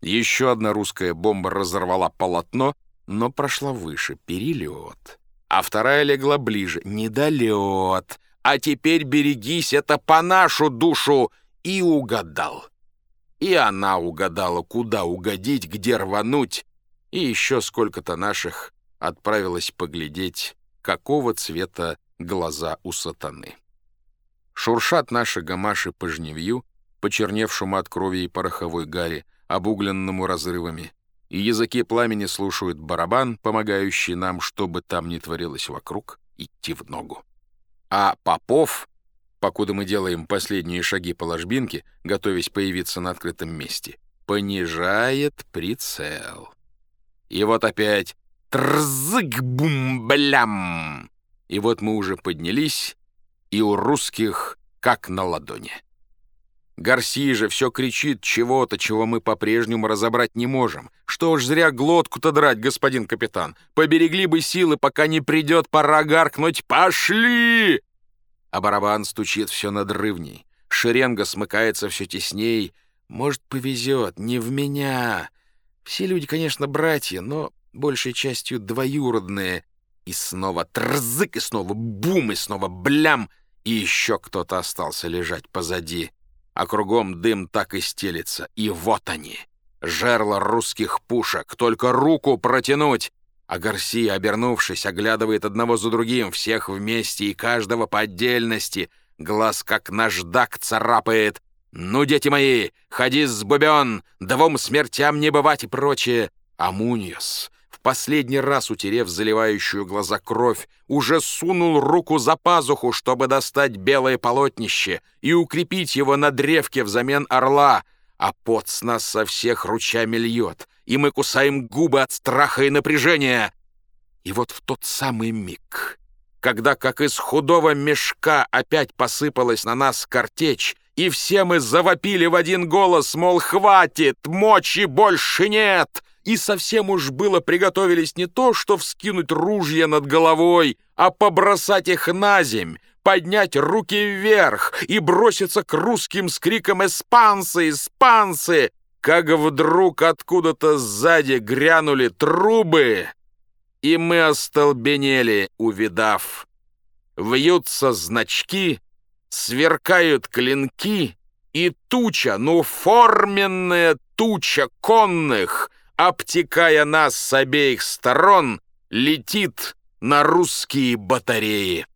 Еще одна русская бомба разорвала полотно, но прошла выше, перелет. А вторая легла ближе, недолет. А теперь берегись, это по нашу душу. И угадал. И она угадала, куда угодить, где рвануть. И еще сколько-то наших отправилась поглядеть, какого цвета глаза у сатаны. Шуршат наши гамаши по жневью, почерневшему от крови и пороховой гари, обугленному разрывами, и языки пламени слушают барабан, помогающий нам, чтобы там не творилось вокруг, идти в ногу. А Попов, покуда мы делаем последние шаги по ложбинке, готовясь появиться на открытом месте, понижает прицел. И вот опять трзык-бум-блям! И вот мы уже поднялись, и у русских как на ладони. Гарси же все кричит чего-то, чего мы по-прежнему разобрать не можем. Что ж зря глотку-то драть, господин капитан. Поберегли бы силы, пока не придет пора гаркнуть «Пошли!» А барабан стучит все надрывней. Шеренга смыкается все тесней. Может, повезет, не в меня. Все люди, конечно, братья, но большей частью двоюродные. И снова трзык, и снова бум, и снова блям. И еще кто-то остался лежать позади а кругом дым так и стелится. И вот они, жерла русских пушек, только руку протянуть. А Гарсия, обернувшись, оглядывает одного за другим, всех вместе и каждого по отдельности. Глаз как наждак царапает. «Ну, дети мои, ходи с бубен, двум смертям не бывать» и прочее. Последний раз утерев заливающую глаза кровь, уже сунул руку за пазуху, чтобы достать белое полотнище и укрепить его на древке взамен орла, а пот с нас со всех ручами льет, и мы кусаем губы от страха и напряжения. И вот в тот самый миг, когда, как из худого мешка, опять посыпалась на нас картечь, и все мы завопили в один голос, мол, хватит, мочи больше нет, и совсем уж было приготовились не то, что вскинуть ружья над головой, а побросать их на земь, поднять руки вверх и броситься к русским с криком «Эспанцы! Эспанцы!» как вдруг откуда-то сзади грянули трубы, и мы остолбенели, увидав. Вьются значки, сверкают клинки, и туча, ну форменная туча конных — обтекая нас с обеих сторон, летит на русские батареи.